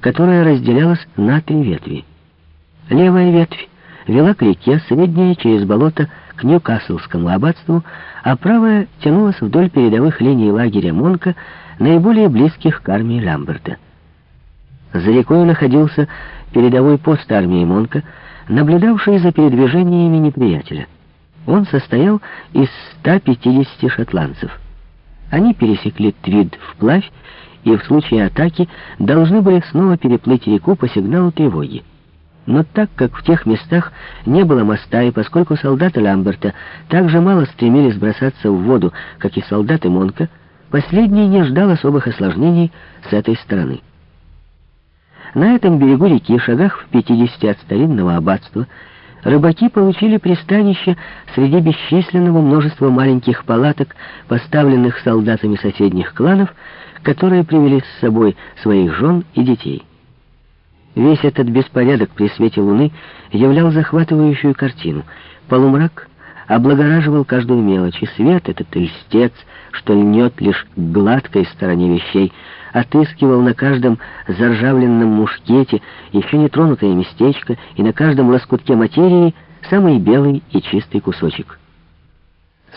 которая разделялась на три ветви. Левая ветвь вела к реке, средняя через болото к Ньюкаслскому аббатству, а правая тянулась вдоль передовых линий лагеря Монка, наиболее близких к армии Ламберта. За рекой находился передовой пост армии Монка, наблюдавший за передвижениями неприятеля. Он состоял из 150 шотландцев. Они пересекли Твид вплавь и в случае атаки должны были снова переплыть реку по сигналу тревоги. Но так как в тех местах не было моста, и поскольку солдаты Ламберта так же мало стремились бросаться в воду, как и солдаты Монка, последний не ждал особых осложнений с этой стороны. На этом берегу реки, шагах в 50 от старинного аббатства, рыбаки получили пристанище среди бесчисленного множества маленьких палаток, поставленных солдатами соседних кланов, которые привели с собой своих жен и детей. Весь этот беспорядок при свете луны являл захватывающую картину. Полумрак облагораживал каждую мелочь, и свет этот льстец, что льнет лишь к гладкой стороне вещей, отыскивал на каждом заржавленном мушкете еще нетронутое местечко и на каждом лоскутке материи самый белый и чистый кусочек.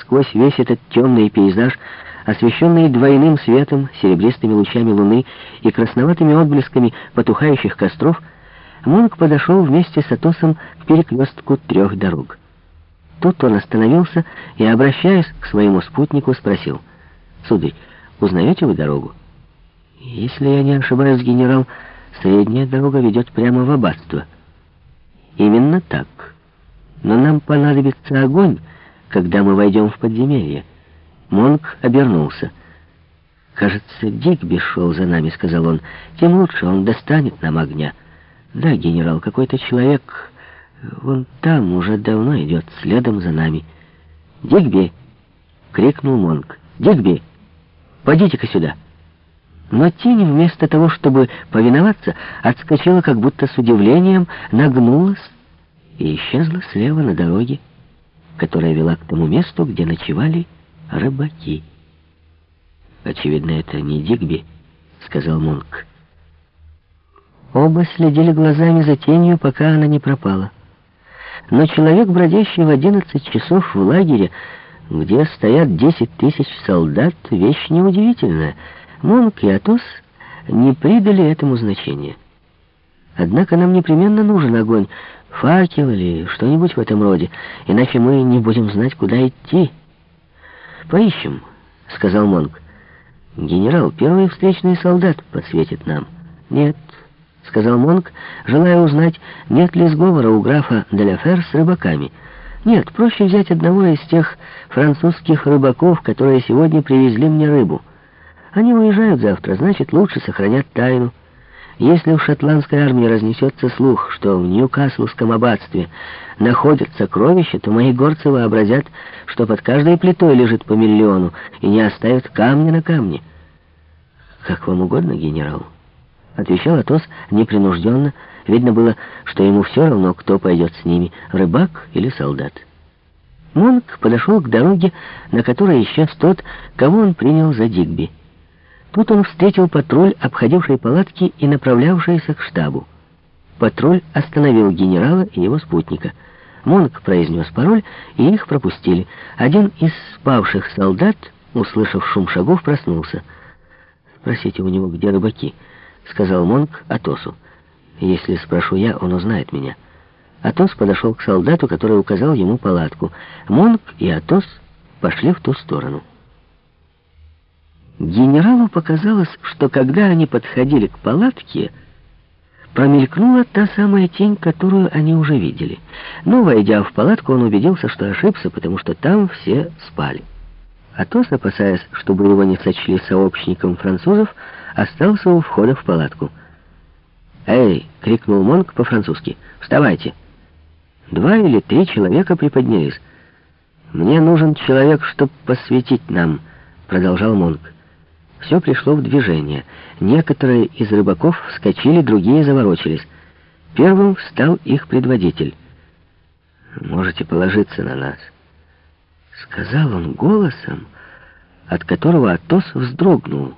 Сквозь весь этот темный пейзаж, освещенный двойным светом, серебристыми лучами луны и красноватыми отблесками потухающих костров, Монк подошел вместе с Атосом к перекрестку трех дорог. Тут он остановился и, обращаясь к своему спутнику, спросил, «Сударь, узнаете вы дорогу?» «Если я не ошибаюсь, генерал, средняя дорога ведет прямо в аббатство». «Именно так. Но нам понадобится огонь, когда мы войдем в подземелье». Монк обернулся. «Кажется, Дигби шел за нами», — сказал он. «Тем лучше, он достанет нам огня». «Да, генерал, какой-то человек вон там уже давно идет следом за нами». «Дигби!» — крикнул Монк. «Дигби! Подите-ка сюда!» Но тень, вместо того, чтобы повиноваться, отскочила как будто с удивлением, нагнулась и исчезла слева на дороге, которая вела к тому месту, где ночевали рыбаки. «Очевидно, это не Дигби», — сказал Монк. Оба следили глазами за тенью, пока она не пропала. Но человек, бродящий в одиннадцать часов в лагере, где стоят десять тысяч солдат, вещь неудивительная — Монк и Атос не придали этому значения. Однако нам непременно нужен огонь, факел или что-нибудь в этом роде, иначе мы не будем знать, куда идти. «Поищем», — сказал Монк. «Генерал, первый встречный солдат подсветит нам». «Нет», — сказал Монк, желая узнать, нет ли сговора у графа Деляфер с рыбаками. «Нет, проще взять одного из тех французских рыбаков, которые сегодня привезли мне рыбу». Они уезжают завтра, значит, лучше сохранят тайну. Если в шотландской армии разнесется слух, что в Ньюкаслском аббатстве находят сокровища, то мои горцы вообразят, что под каждой плитой лежит по миллиону, и не оставят камня на камне. «Как вам угодно, генерал», — отвечал Атос непринужденно. Видно было, что ему все равно, кто пойдет с ними, рыбак или солдат. Монк подошел к дороге, на которой исчез тот, кого он принял за Дигби. Тут он встретил патруль, обходивший палатки и направлявшийся к штабу. Патруль остановил генерала и его спутника. Монк произнес пароль, и их пропустили. Один из спавших солдат, услышав шум шагов, проснулся. «Спросите у него, где рыбаки», — сказал Монк Атосу. «Если спрошу я, он узнает меня». Атос подошел к солдату, который указал ему палатку. Монк и Атос пошли в ту сторону. Генералу показалось, что когда они подходили к палатке, промелькнула та самая тень, которую они уже видели. Но, войдя в палатку, он убедился, что ошибся, потому что там все спали. Атос, опасаясь, чтобы его не сочли сообщником французов, остался у входа в палатку. «Эй!» — крикнул Монк по-французски. «Вставайте!» Два или три человека приподнялись. «Мне нужен человек, чтобы посвятить нам», — продолжал Монк. Все пришло в движение. Некоторые из рыбаков вскочили, другие заворочились. Первым встал их предводитель. «Можете положиться на нас», — сказал он голосом, от которого Атос вздрогнул.